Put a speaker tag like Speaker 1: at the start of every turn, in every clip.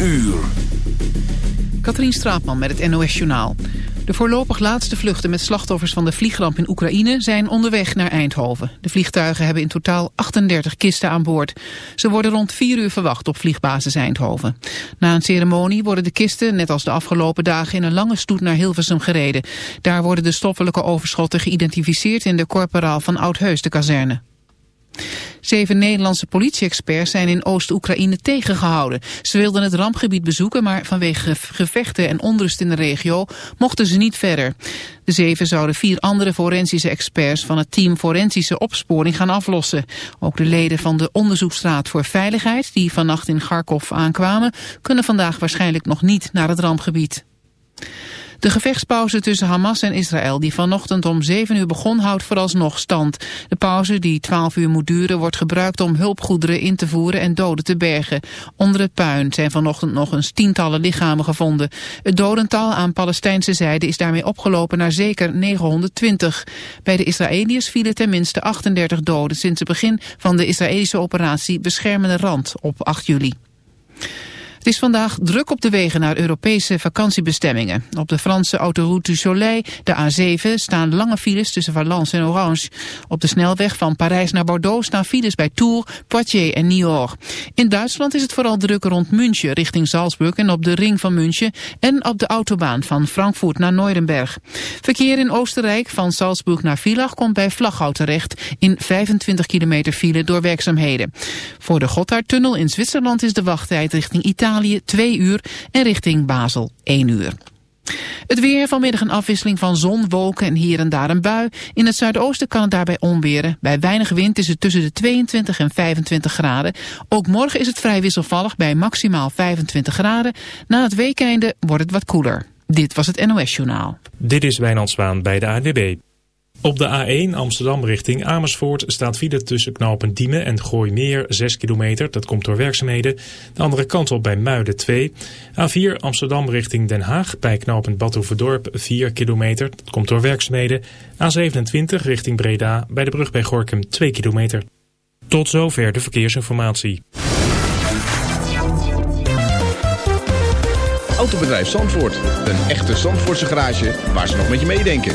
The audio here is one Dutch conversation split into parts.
Speaker 1: uur.
Speaker 2: Katrien Straatman met het NOS-journaal. De voorlopig laatste vluchten met slachtoffers van de vliegramp in Oekraïne zijn onderweg naar Eindhoven. De vliegtuigen hebben in totaal 38 kisten aan boord. Ze worden rond 4 uur verwacht op vliegbasis Eindhoven. Na een ceremonie worden de kisten, net als de afgelopen dagen, in een lange stoet naar Hilversum gereden. Daar worden de stoffelijke overschotten geïdentificeerd in de corporaal van Oudheus, de kazerne. Zeven Nederlandse politie-experts zijn in Oost-Oekraïne tegengehouden. Ze wilden het rampgebied bezoeken, maar vanwege gevechten en onrust in de regio mochten ze niet verder. De zeven zouden vier andere forensische experts van het team Forensische Opsporing gaan aflossen. Ook de leden van de Onderzoeksraad voor Veiligheid, die vannacht in Kharkov aankwamen, kunnen vandaag waarschijnlijk nog niet naar het rampgebied. De gevechtspauze tussen Hamas en Israël, die vanochtend om 7 uur begon, houdt vooralsnog stand. De pauze, die 12 uur moet duren, wordt gebruikt om hulpgoederen in te voeren en doden te bergen. Onder het puin zijn vanochtend nog eens tientallen lichamen gevonden. Het dodental aan Palestijnse zijde is daarmee opgelopen naar zeker 920. Bij de Israëliërs vielen tenminste 38 doden sinds het begin van de Israëlische operatie Beschermende Rand op 8 juli. Het is vandaag druk op de wegen naar Europese vakantiebestemmingen. Op de Franse autoroute du Soleil, de A7, staan lange files tussen Valence en Orange. Op de snelweg van Parijs naar Bordeaux staan files bij Tours, Poitiers en Niort. In Duitsland is het vooral druk rond München richting Salzburg en op de ring van München en op de autobaan van Frankfurt naar Neurenberg. Verkeer in Oostenrijk van Salzburg naar Villach komt bij Vlaghout terecht in 25 kilometer file door werkzaamheden. Voor de Gotthardtunnel in Zwitserland is de wachttijd richting Italië Italië 2 uur en richting Basel 1 uur. Het weer vanmiddag een afwisseling van zon, wolken en hier en daar een bui. In het zuidoosten kan het daarbij onweren. Bij weinig wind is het tussen de 22 en 25 graden. Ook morgen is het vrij wisselvallig bij maximaal 25 graden. Na het weekende wordt het wat koeler. Dit was het NOS Journaal.
Speaker 3: Dit is Wijnand Zwaan bij de ANWB. Op de A1 Amsterdam richting Amersfoort staat file tussen knopen Diemen en Gooimeer 6 kilometer. Dat komt door werkzaamheden. De andere kant op bij Muiden 2. A4 Amsterdam richting Den Haag bij knooppunt Badhoevedorp 4 kilometer. Dat komt door werkzaamheden. A27 richting Breda bij de brug bij Gorkum 2 kilometer. Tot zover de verkeersinformatie.
Speaker 4: Autobedrijf Zandvoort. Een echte Zandvoortse garage waar ze nog met je meedenken.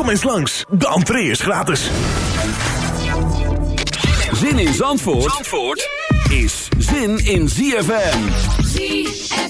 Speaker 1: Kom eens langs, de entree is gratis.
Speaker 5: Zin in Zandvoort, Zandvoort is zin in ZFM.
Speaker 6: ZFM.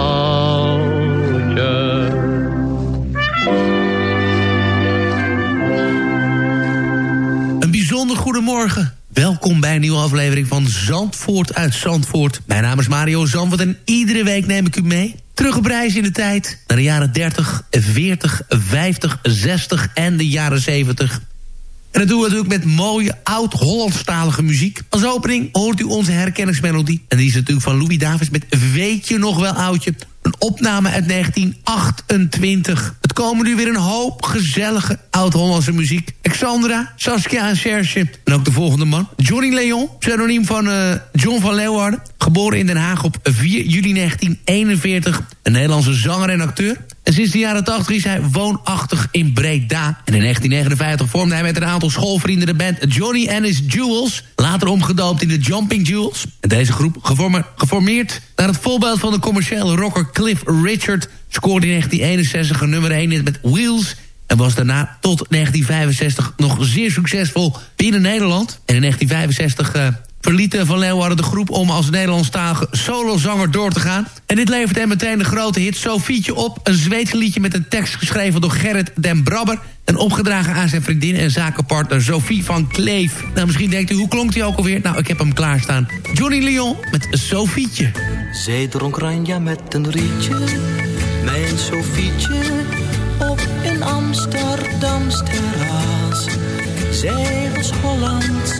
Speaker 7: Goedemorgen. Welkom bij een nieuwe aflevering van Zandvoort uit Zandvoort. Mijn naam is Mario Zandvoort en iedere week neem ik u mee. Terug op reis in de tijd naar de jaren 30, 40, 50, 60 en de jaren 70. En dat doen we natuurlijk met mooie oud-Hollandstalige muziek. Als opening hoort u onze herkenningsmelodie. En die is natuurlijk van Louis Davis met Weet je nog wel oudje? Een opname uit 1928. Het komen nu weer een hoop gezellige oud-Hollandse muziek. Alexandra, Saskia en Serge. En ook de volgende man. Johnny Leon, pseudoniem van eh, John van Leeuwarden. Geboren in Den Haag op 4 juli 1941. Een Nederlandse zanger en acteur. En sinds de jaren 80 is hij woonachtig in Breda. En in 1959 vormde hij met een aantal schoolvrienden de band Johnny and His Jewels. Later omgedoopt in de Jumping Jewels. En deze groep, geforme- geformeerd naar het voorbeeld van de commerciële rocker Cliff Richard... scoorde in 1961 een nummer 1 hit met Wheels... En was daarna tot 1965 nog zeer succesvol binnen Nederland. En in 1965 eh, verliet eh, Van Leeuwarden de groep om als Nederlandstalige solozanger door te gaan. En dit levert hem meteen de grote hit Sofietje op. Een Zweedse liedje met een tekst geschreven door Gerrit den Brabber. En opgedragen aan zijn vriendin en zakenpartner Sophie van Kleef. Nou, misschien denkt u, hoe klonk hij ook alweer? Nou, ik heb hem klaarstaan. Johnny Leon met Sofietje.
Speaker 8: Zij dronk ranja met een rietje, mijn Sofietje, op een Amsterdams terras. Zij was Hollands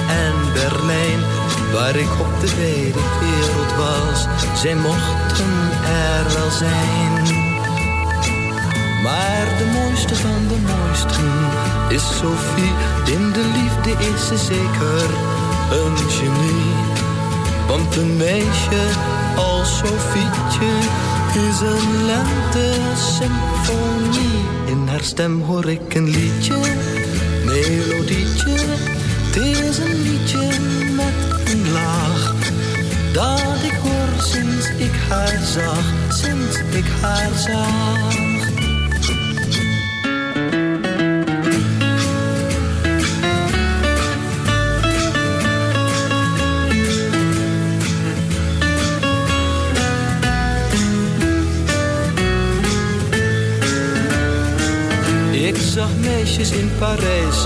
Speaker 8: en Berlijn. Waar ik op de wijde wereld was, zij mochten er wel zijn. Maar de mooiste van de mooisten is Sophie. In de liefde is ze zeker een genie. Want een meisje als Sofietje is een lente-symfonie. In haar stem hoor ik een liedje, melodietje. Het is een liedje met een laag. Dat ik hoor sinds ik haar zag, sinds ik haar zag. Ik zag meisjes in Parijs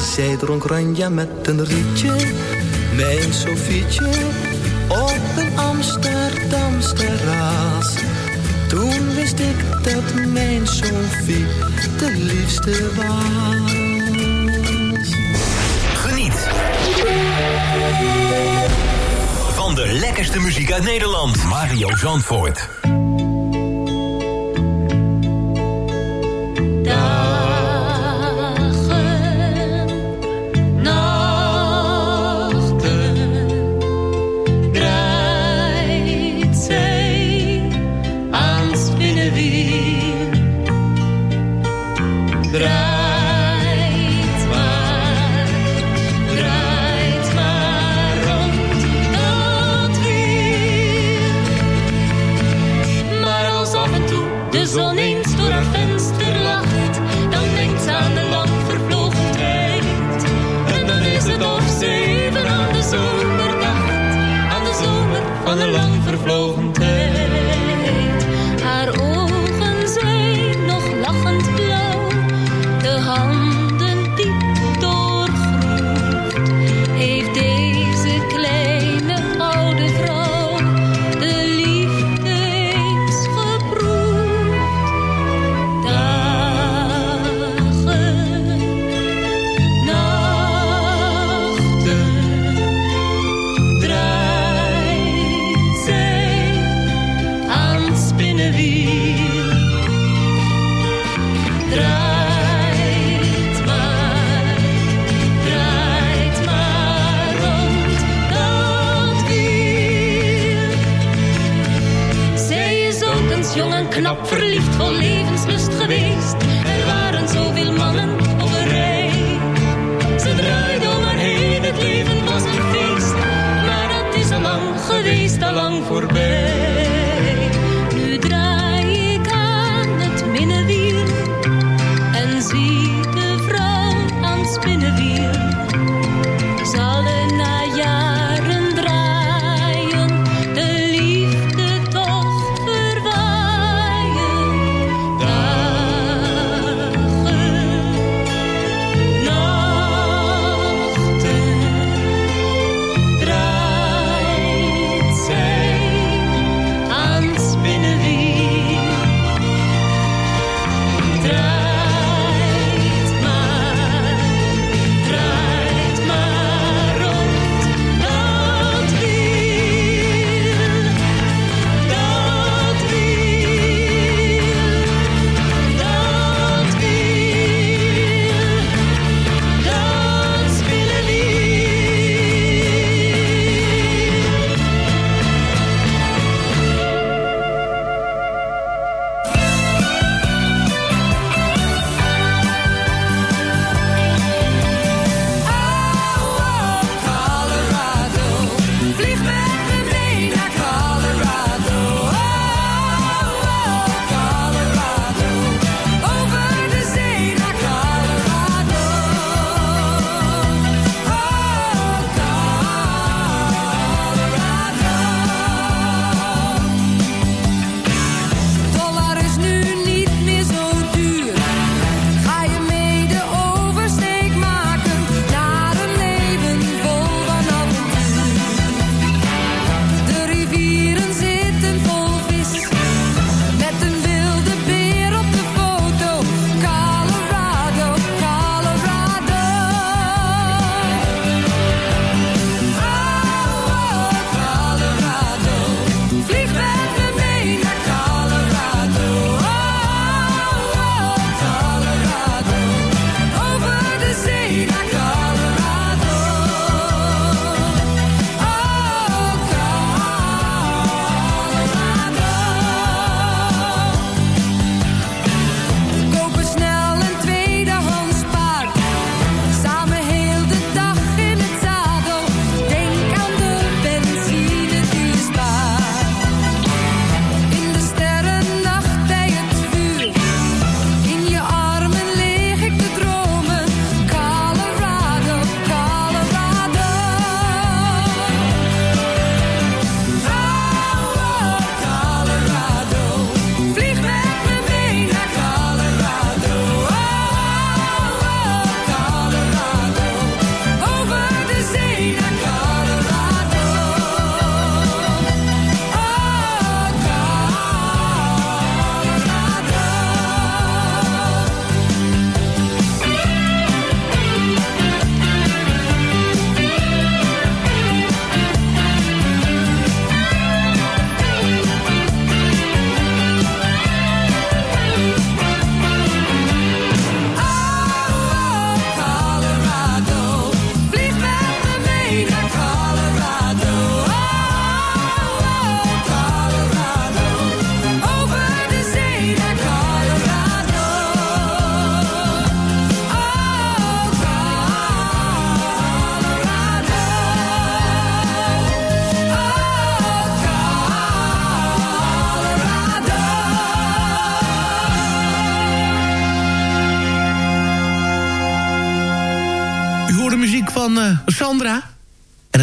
Speaker 8: Zij dronk ranja met een rietje, mijn Sofietje, op een Amsterdams terras. Toen wist ik dat mijn Sofie de liefste was.
Speaker 1: Geniet van de lekkerste muziek uit Nederland. Mario Zandvoort.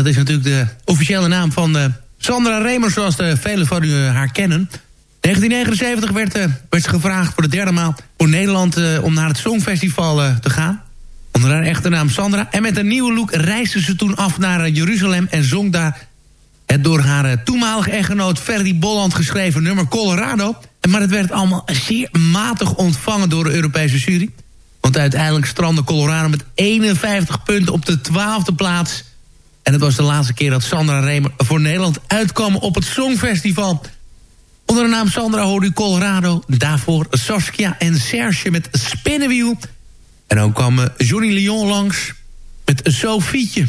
Speaker 9: Dat is
Speaker 7: natuurlijk de officiële naam van eh, Sandra Remer... zoals de velen van u eh, haar kennen. 1979 werd, eh, werd ze gevraagd voor de derde maal voor Nederland... eh, om naar het Songfestival eh, te gaan. Onder haar echte naam Sandra. En met een nieuwe look reisde ze toen af naar eh, Jeruzalem... en zong daar het door haar eh, toenmalige echtgenoot Ferdy Bolland geschreven nummer Colorado. Maar het werd allemaal zeer matig ontvangen door de Europese jury. Want uiteindelijk strandde Colorado met 51 punten op de 12e plaats. En het was de laatste keer dat Sandra Remer voor Nederland uitkwam op het Songfestival. Onder de naam Sandra hoorde Colorado. Daarvoor Saskia en Serge met Spinnenwiel. En dan kwam eh, Johnny Leon langs met Sofietje.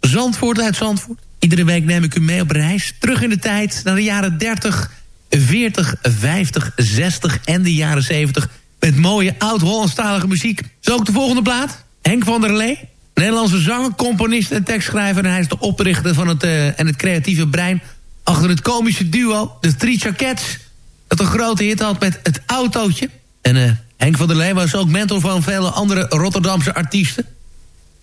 Speaker 7: Zandvoort uit Zandvoort. Iedere week neem ik u mee op reis. Terug in de tijd naar de jaren 30, 40, 50, 60 en de jaren 70. Met mooie oud-Hollandstalige muziek. Zo ook de volgende plaat. Henk van der Lee. Nederlandse zanger, componist en tekstschrijver. En hij is de oprichter van het, eh, en het creatieve brein... achter het komische duo, de Three Cats... dat een grote hit had met Het Autootje. En eh, Henk van der Lee was ook mentor van vele andere Rotterdamse artiesten.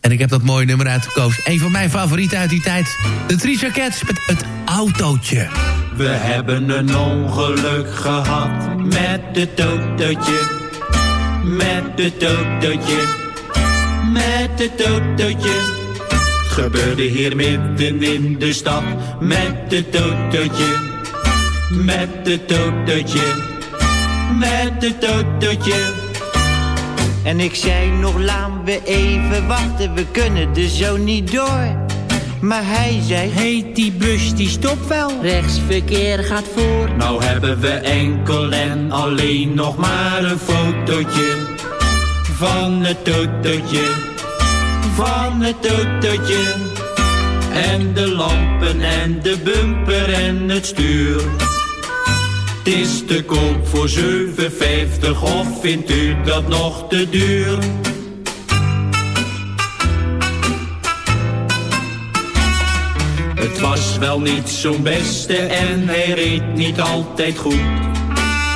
Speaker 7: En ik heb dat mooie nummer uitgekozen. Een van mijn favorieten uit die tijd. De Three Cats met Het Autootje.
Speaker 10: We hebben een ongeluk gehad met het autootje. Met het autootje. Met het autootje. Gebeurde hier midden in de stad. Met het autootje. Met het autootje. Met het autootje.
Speaker 11: En ik zei nog, laten we even wachten, we kunnen er zo niet door. Maar hij zei,
Speaker 10: Heet die bus die stopt wel.
Speaker 11: rechtsverkeer gaat voor.
Speaker 10: Nou hebben we enkel en alleen nog maar een fotootje van het autootje, van het autootje. En de lampen en de bumper en het stuur. Het is te koop voor 7,50 of vindt u dat nog te duur? Het was wel niet zo'n beste en hij reed niet altijd goed.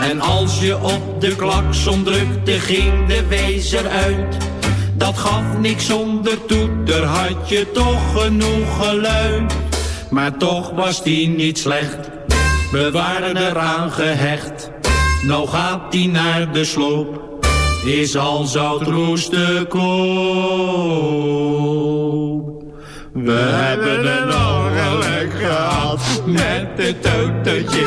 Speaker 10: En als je op de klakson drukte, ging de wezer uit. Dat gaf niks zonder toeter, had je toch genoeg geluid. Maar toch was die niet slecht, we waren eraan gehecht. Nou gaat die naar de sloop, is al zout roest te koop. We hebben een ongeluk gehad met het autootje,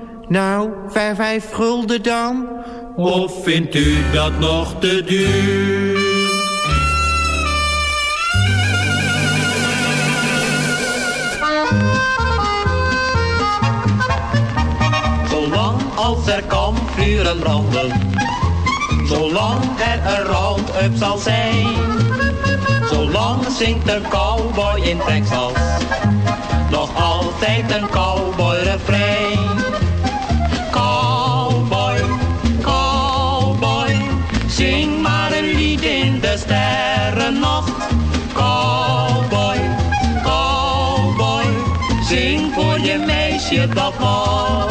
Speaker 11: Nou, vijf, vijf gulden dan?
Speaker 10: Of vindt u dat nog te duur?
Speaker 12: Zolang als er kampvuren branden, zolang er een round-up zal zijn, zolang zingt een cowboy in Texas, nog altijd een cowboy. Meisje dat.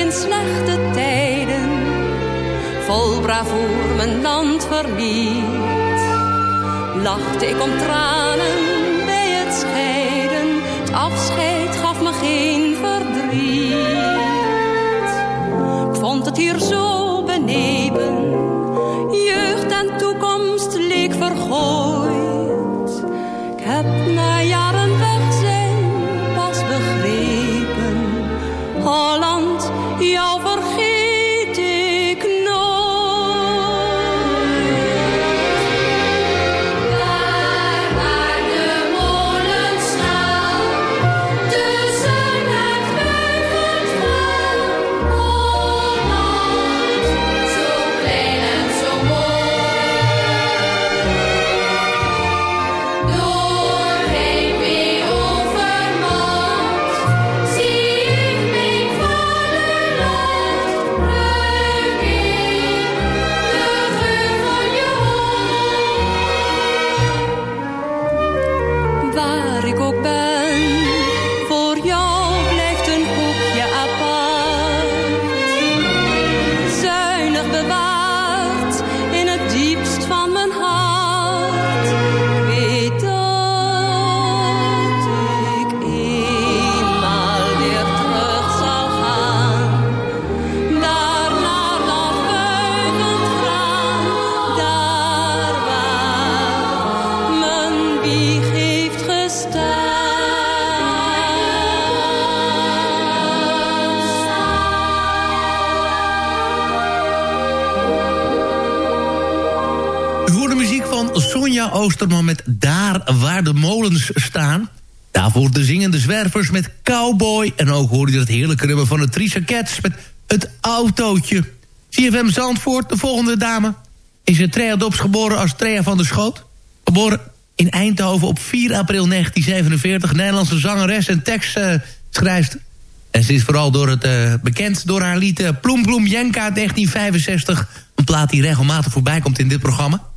Speaker 12: In
Speaker 1: slechte tijden vol bravoer mijn land verliet, lachte ik om tranen bij het scheiden. Het afscheid gaf me geen verdriet. Ik vond het hier zo benepen,
Speaker 7: U hoort de muziek van Sonja Oosterman met Daar waar de molens staan. Daarvoor de zingende zwervers met Cowboy. En ook hoorde je het heerlijke nummer van de Trisha Cats met Het Autootje. CFM Zandvoort, de volgende dame, is Trea Dops geboren als Trea van der Schoot. Geboren in Eindhoven op 4 april 1947. Nederlandse zangeres en tekstschrijfster. En ze is vooral door het, eh, bekend door haar lied eh, Ploem Ploem Jenka uit 1965. Een plaat die regelmatig voorbij komt in dit programma.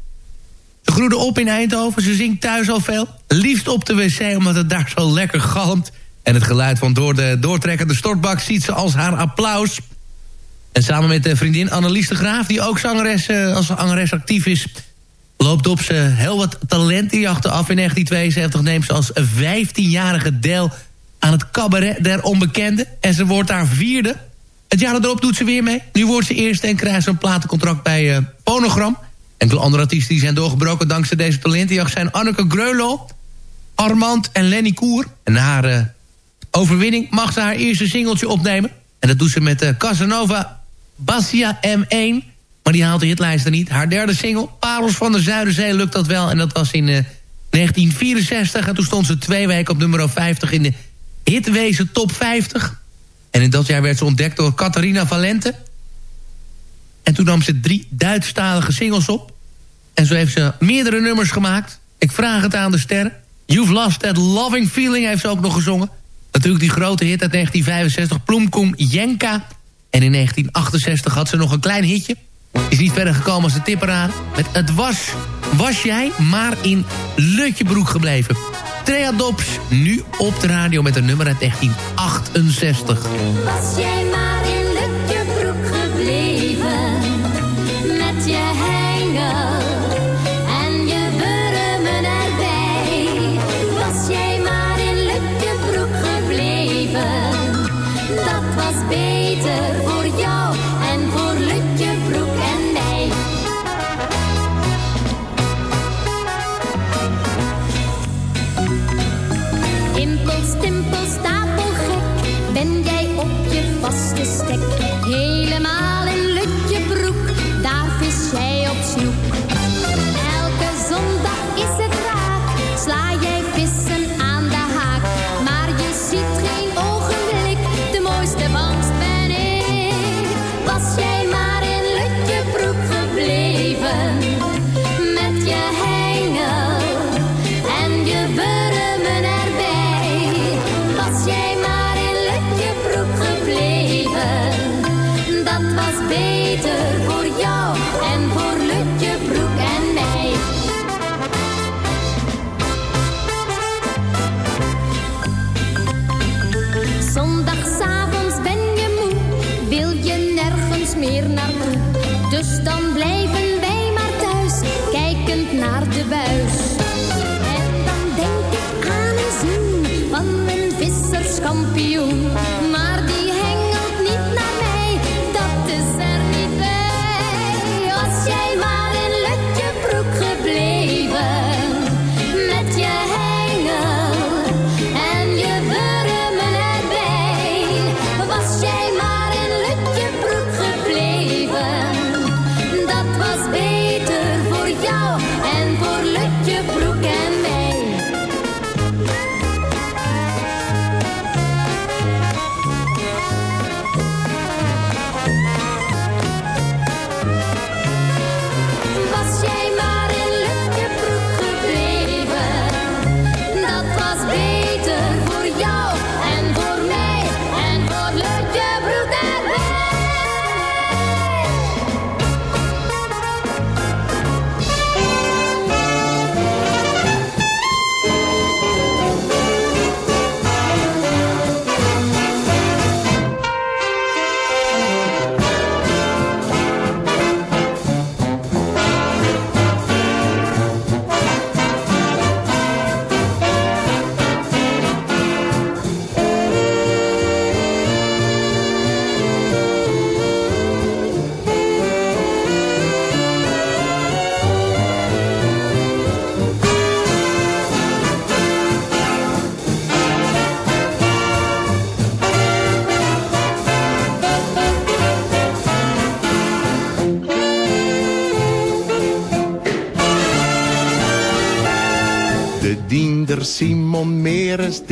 Speaker 7: Groeide op in Eindhoven, ze zingt thuis al veel. Liefst op de wc, omdat het daar zo lekker galmt. En het geluid van door de doortrekkende stortbak ziet ze als haar applaus. En samen met de vriendin Annelies de Graaf, die ook zangeres, eh, als zangeres actief is... loopt op ze heel wat talentenjachten af. In 1972 neemt ze als 15-jarige deel aan het cabaret der onbekende. En ze wordt daar vierde. Het jaar erop doet ze weer mee. Nu wordt ze eerste en krijgt ze een platencontract bij uh, Phonogram. Enkele andere artiesten die zijn doorgebroken dankzij deze talentenjacht zijn Anneke Greulow, Armand en Lenny Koer. En na haar uh, overwinning mag ze haar eerste singeltje opnemen. En dat doet ze met uh, Casanova Bassia M1. Maar die haalt de hitlijsten niet. Haar derde single, Parels van de Zuiderzee, lukt dat wel. En dat was in uh, 1964. En toen stond ze twee weken op nummer 50 in de hitwezen top 50. En in dat jaar werd ze ontdekt door Catharina Valente. En toen nam ze drie Duitsstalige singles op. En zo heeft ze meerdere nummers gemaakt. Ik vraag het aan de sterren. You've Lost That Loving Feeling heeft ze ook nog gezongen. Natuurlijk die grote hit uit 1965, Ploemkoem Jenka. En in 1968 had ze nog een klein hitje. Is niet verder gekomen als de tipperaar. Met Het was, was jij maar in Lutjebroek gebleven. Trea Dobbs, nu op de radio met een nummer uit 1968.
Speaker 9: Was jij maar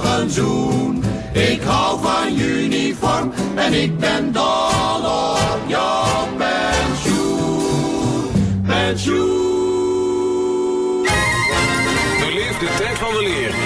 Speaker 13: Vlug een zoen. Ik hou van uniform en ik ben dol op jouw pensioen. Pensioen.
Speaker 14: De tijd van weleer met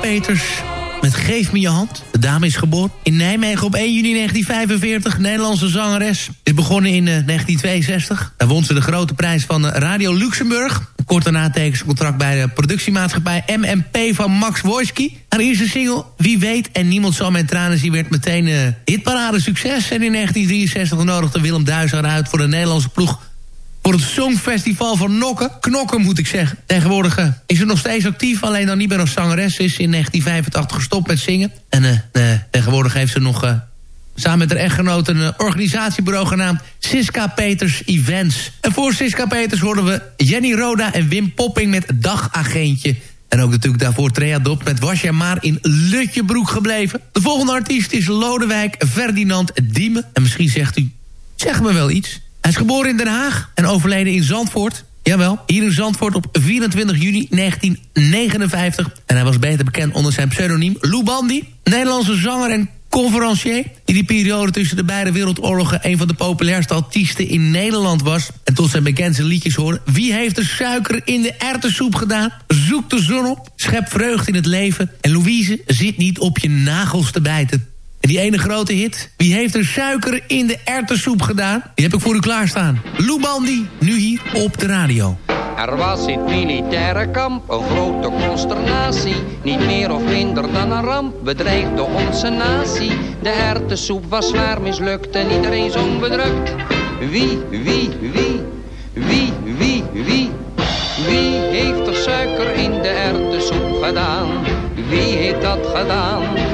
Speaker 7: Peters met Geef me je hand. De dame is geboren in Nijmegen op 1 juni 1945. Nederlandse zangeres. Is begonnen in uh, 1962. Daar won ze de grote prijs van uh, Radio Luxemburg. Kort daarna tekent ze contract bij de productiemaatschappij MMP van Max Wojski. Haar eerste single, Wie weet en niemand zal mijn tranen zien... werd meteen uh, hitparade succes. En in 1963 nodigde Willem Duis haar uit voor de Nederlandse ploeg voor het Songfestival van Nokken. Knokken moet ik zeggen. Tegenwoordig uh, is ze nog steeds actief, alleen dan niet meer als zangeres. Ze is in 1985 gestopt met zingen. En uh, tegenwoordig heeft ze nog samen met haar echtgenoot een organisatiebureau genaamd Siska Peters Events. En voor Siska Peters hoorden we Jenny Roda en Wim Popping met Dagagentje. En ook natuurlijk daarvoor Trea Dop met Was jij maar in Lutjebroek gebleven. De volgende artiest is Lodewijk Ferdinand Diemen. En misschien zegt u, zeg me wel iets... Hij is geboren in Den Haag en overleden in Zandvoort. Jawel, hier in Zandvoort op 24 juni 1959. En hij was beter bekend onder zijn pseudoniem Lou Bandy. Nederlandse zanger en conferencier... die die periode tussen de beide wereldoorlogen... een van de populairste artiesten in Nederland was. En tot zijn bekendste liedjes horen... Wie heeft de suiker in de erwtensoep gedaan? Zoek de zon op, schep vreugd in het leven... en Louise zit niet op je nagels te bijten. En die ene grote hit, wie heeft er suiker in de erwtensoep gedaan? Die heb ik voor u klaarstaan. Lou Bandy, nu hier op de radio.
Speaker 15: Er was in het militaire kamp een grote consternatie. Niet meer of minder dan een ramp bedreigde onze natie. De erwtensoep was zwaar mislukt en iedereen zong bedrukt. Wie, wie, wie, wie, wie, wie, wie heeft er suiker in de erwtensoep gedaan? Wie heeft dat gedaan?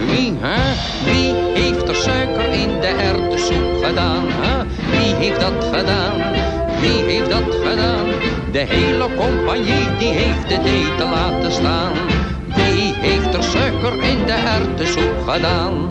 Speaker 15: wie, heeft er suiker in de erwtensoep gedaan? Wie heeft dat gedaan? Wie heeft dat gedaan? De hele compagnie die heeft het eten laten staan. Wie heeft er suiker in de erwtensoep gedaan?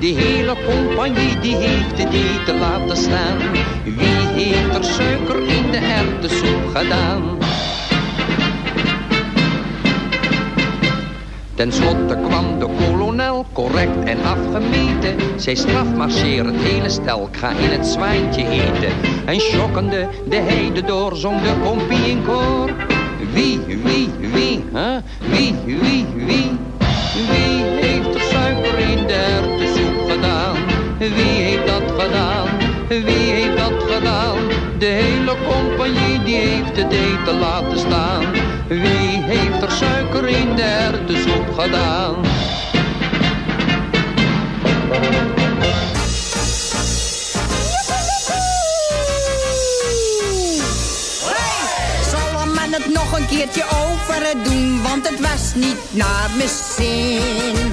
Speaker 15: De hele compagnie die heeft het eten laten staan. Wie heeft er suiker in de erwtensoep gedaan? Ten slotte kwam de kolonel, correct en afgemeten. Zij strafmarcheer het hele stel, ik ga in het zwijntje eten. En schokkende de heide door, zong de kompie in koor. Wie, wie, wie, hè? Wie, wie, wie? Wie heeft er suiker in de? Wie heeft dat gedaan? Wie heeft dat gedaan? De hele compagnie die heeft het eten laten staan. Wie heeft er suiker in de erwtensoep gedaan?
Speaker 16: Het nog een keertje over doen, want het was niet naar mijn zin.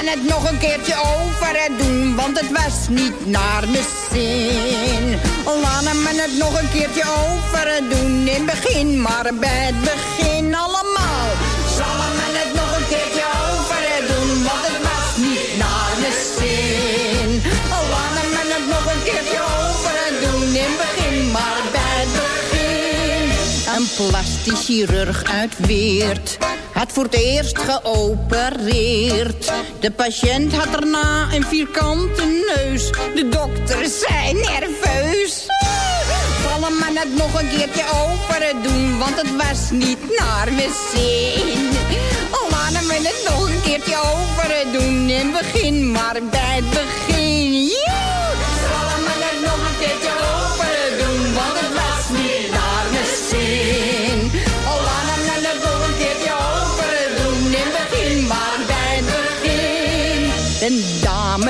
Speaker 16: Men het nog een keertje over doen, want het was niet naar mijn zin. Laat men het nog een keertje over doen, in begin maar bij het begin allemaal. Zal men het nog een keertje over doen, want het was niet naar mijn zin. Laat men het nog een keertje over doen, in begin maar bij het begin. Een plastisch chirurg uit Weert had voor het eerst geopereerd. De patiënt had daarna een vierkante neus. De dokters zijn nerveus. Zal hem maar net nog een keertje operen doen, want het was niet naar mijn zin. Laten we het nog een keertje overen doen, het begin maar bij het begin.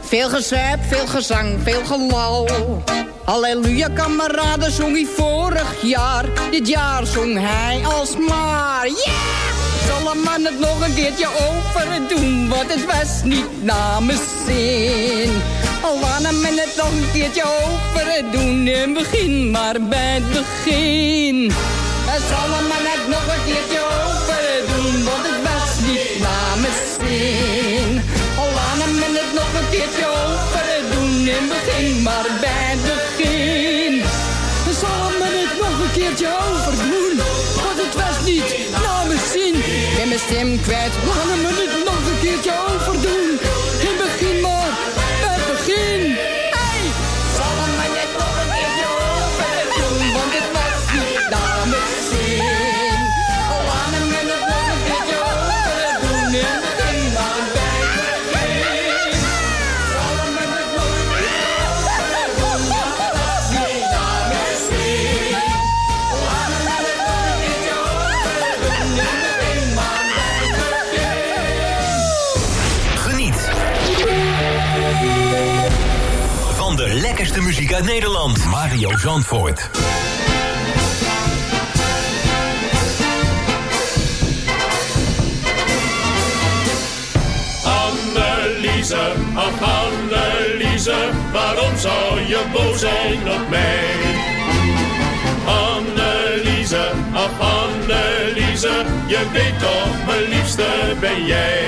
Speaker 16: Veel gezuip, veel gezang, veel gelal. Halleluja, kameraden, zong hij vorig jaar. Dit jaar zong hij alsmaar. Yeah! Zal een man het nog een keertje over doen, want het was niet namens zin. Al laten men het nog een keertje over doen, in het begin maar bij het begin. En zal een man het nog een keertje maar bij het begin. Zal men het nog een keertje over doen, want het was niet namens zin. Ik mijn stem kwijt, laten we het nog een keertje over
Speaker 1: muziek uit Nederland. Mario Zandvoort.
Speaker 17: Anneliese, ach Anneliese, waarom zou je boos zijn op mij? Anneliese, ach Anneliese, je weet toch, mijn liefste ben jij.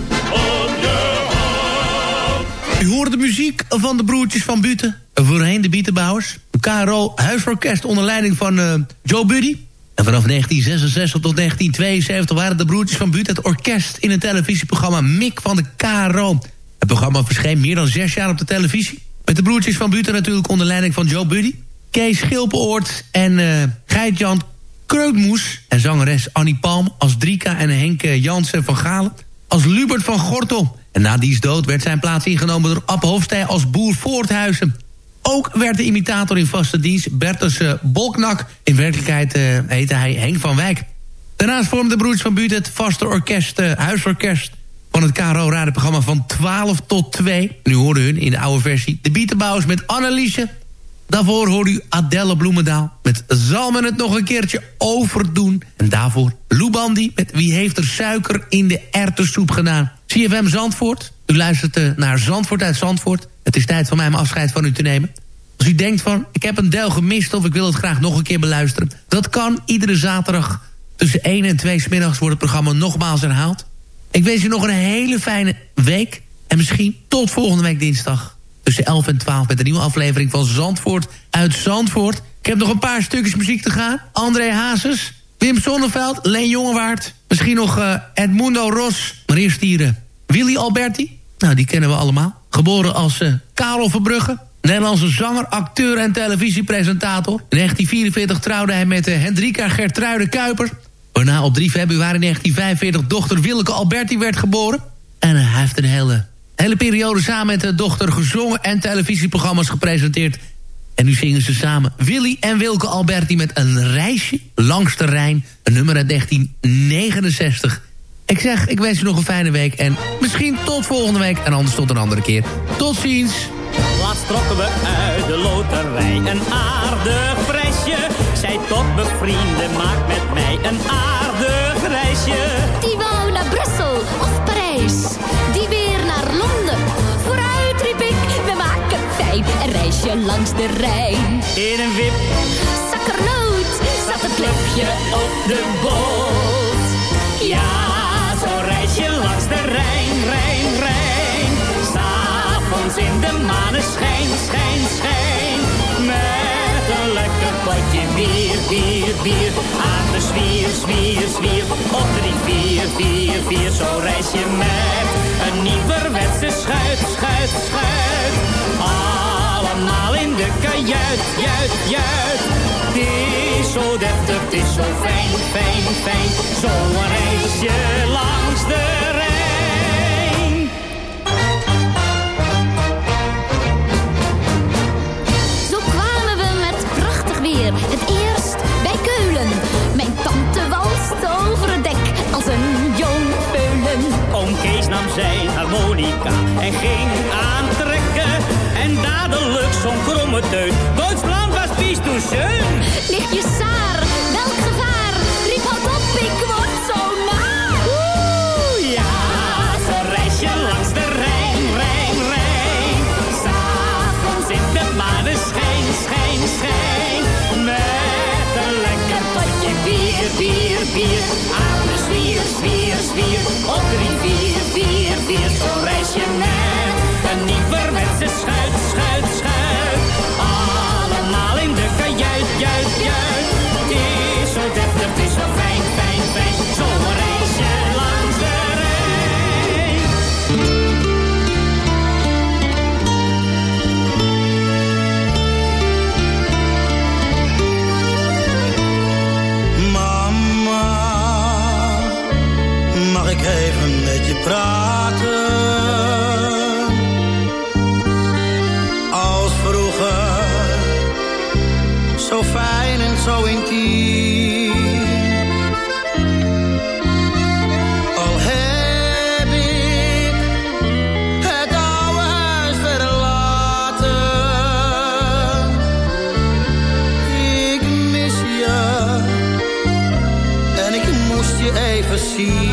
Speaker 7: U hoorde de muziek van de broertjes van Buten. Voorheen de Bietenbouwers. KRO Huisorkest onder leiding van uh, Joe Buddy. En vanaf 1966 tot 1972 waren de broertjes van Buten het orkest... in het televisieprogramma Mik van de KRO. Het programma verscheen meer dan zes jaar op de televisie. Met de broertjes van Buten natuurlijk onder leiding van Joe Buddy. Kees Schilpeoort en uh, Geit-Jan Kreutmoes. En zangeres Annie Palm als Drika en Henk Jansen van Galen. Als Lubert van Gortel. En na diens dood werd zijn plaats ingenomen door Ab als boer Voorthuizen. Ook werd de imitator in vaste dienst Bertus uh, Bolknak. In werkelijkheid uh, heette hij Henk van Wijk. Daarnaast vormde de broers van Buurt het vaste orkest, uh, huisorkest... van het KRO-radioprogramma van 12 tot 2. Nu hoorde hun in de oude versie de Bietenbouwers met Anneliese... Daarvoor hoorde u Adelle Bloemendaal met Zal men het nog een keertje overdoen. En daarvoor Lubandi met Wie heeft er suiker in de erwtensoep gedaan. CFM Zandvoort. U luistert naar Zandvoort uit Zandvoort. Het is tijd voor mij om afscheid van u te nemen. Als u denkt van, ik heb een deel gemist of ik wil het graag nog een keer beluisteren. Dat kan iedere zaterdag tussen 1 en 2 smiddags wordt het programma nogmaals herhaald. Ik wens u nog een hele fijne week. En misschien tot volgende week dinsdag tussen 11 en 12 met een nieuwe aflevering van Zandvoort uit Zandvoort. Ik heb nog een paar stukjes muziek te gaan. André Hazes, Wim Sonneveld, Leen Jongewaard. Misschien nog uh, Edmundo Ros. Maar eerst hier uh, Willy Alberti. Nou, die kennen we allemaal. Geboren als uh, Karel Verbrugge. Nederlandse zanger, acteur en televisiepresentator. In 1944 trouwde hij met Hendrika Gertruide Kuiper. Waarna op 3 februari 1945 dochter Willeke Alberti werd geboren. En hij heeft een hele hele periode samen met de dochter gezongen en televisieprogramma's gepresenteerd. En nu zingen ze samen Willy en Wilke Alberti met een reisje langs de Rijn. Een nummer uit 1969. Ik zeg, ik wens je nog een fijne week en misschien tot volgende week. En anders tot een andere keer. Tot ziens.
Speaker 18: Laatst trokken we uit de loterij een aardig prijsje. Zij tot bevrienden, maak met mij een aardig reisje.
Speaker 9: Die wou naar Brussel of een reisje langs de Rijn.
Speaker 18: In een wip,
Speaker 9: zakkernoot, zat een klepje
Speaker 18: op de boot. Ja, zo'n reisje langs de Rijn, Rijn, Rijn. S'avonds in de maneschijn, schijn, schijn. Met een lekker potje bier, bier, bier. Aan de zwier, zwier, zwier. Op drie, vier, vier, vier. Zo reis je met een nieuwerwetse schuit, schuit, schuit. Allemaal in de kajuit, juit, juit. Het is zo deftig, het is zo fijn, fijn, fijn. Zo'n reisje langs de Rijn.
Speaker 9: Zo kwamen we met prachtig weer. Het eerst bij Keulen. Mijn tante walst over het dek als een jong peulen.
Speaker 18: Oom Kees nam zijn harmonica en ging zo'n kromme teut. Duitsland was pies toen schön.
Speaker 9: Ligt je saar, welk gevaar? Riep hard op, ik word zo naar.
Speaker 18: Oeh, ja, zo'n reisje langs de Rijn, Rijn, Rijn. S'avonds in de maneschijn, schijn, schijn. Met een lekker potje bier, bier, bier. Aan de zwier, zwier, zwier. Op drie, vier, vier, vier. Zo'n reisje met een nieuwerwetse schuit, schuit,
Speaker 19: praten? Als vroeger, zo fijn en zo intiem. Al heb ik het oude huis verlaten. Ik mis je en ik moest je even zien.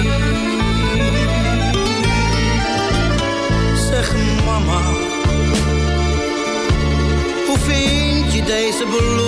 Speaker 19: Deze bloemen?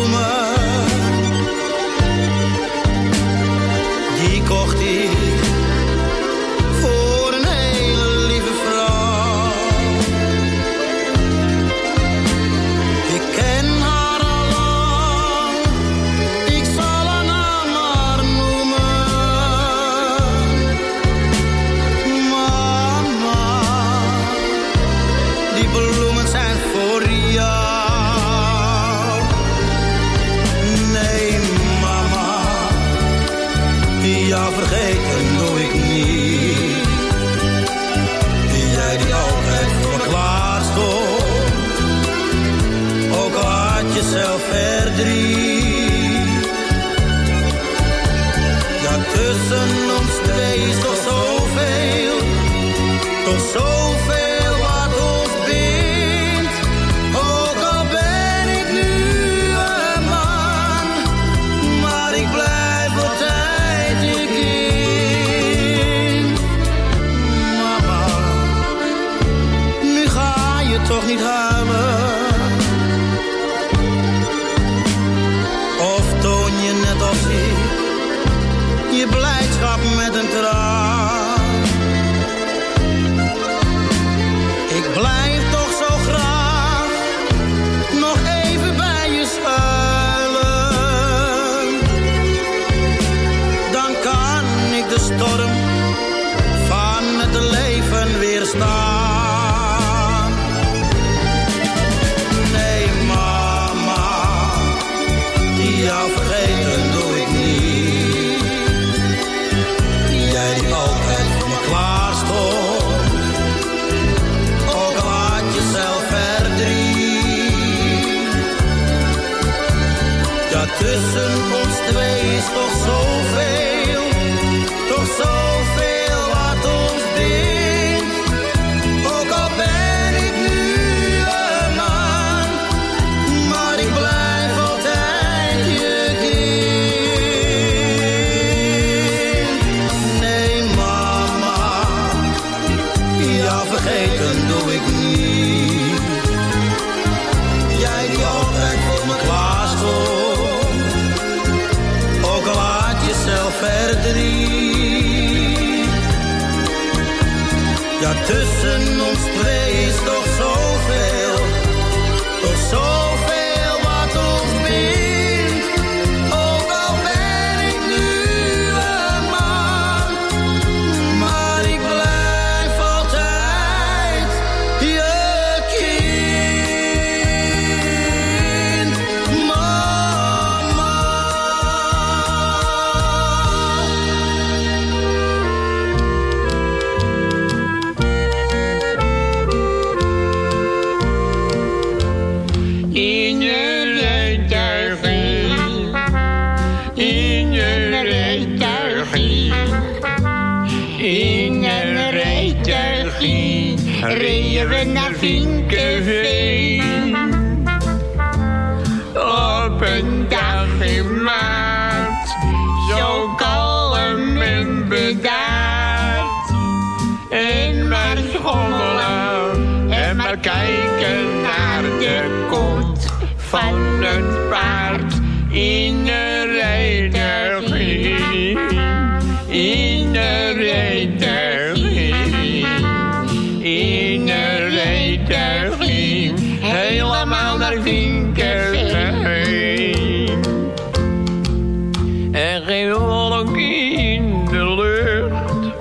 Speaker 20: En geen wolk in de lucht.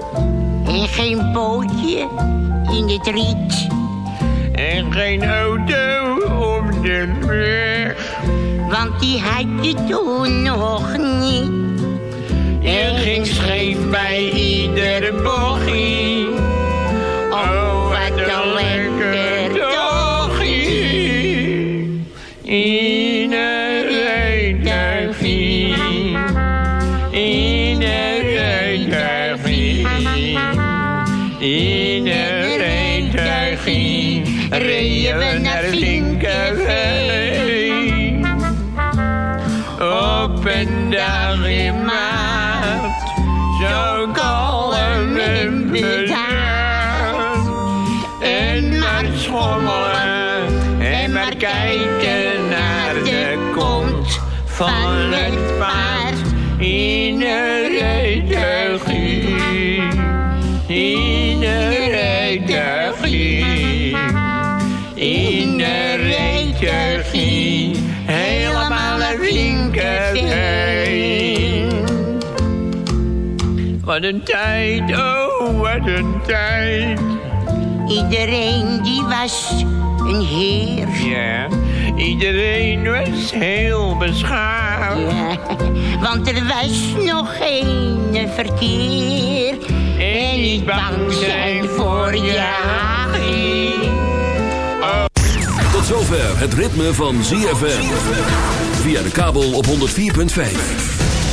Speaker 21: En geen bootje in het riet.
Speaker 20: En geen auto op de weg.
Speaker 21: Want die had je toen nog niet.
Speaker 20: Er ging scheef bij iedere bochtje. Wat een tijd, oh, wat een tijd.
Speaker 21: Iedereen die was een heer.
Speaker 20: Ja, iedereen was heel beschaafd.
Speaker 21: Ja, want er was nog geen verkeer.
Speaker 20: En niet bang zijn voor je oh.
Speaker 14: Tot zover
Speaker 22: het ritme van ZFM. Via de kabel op 104.5.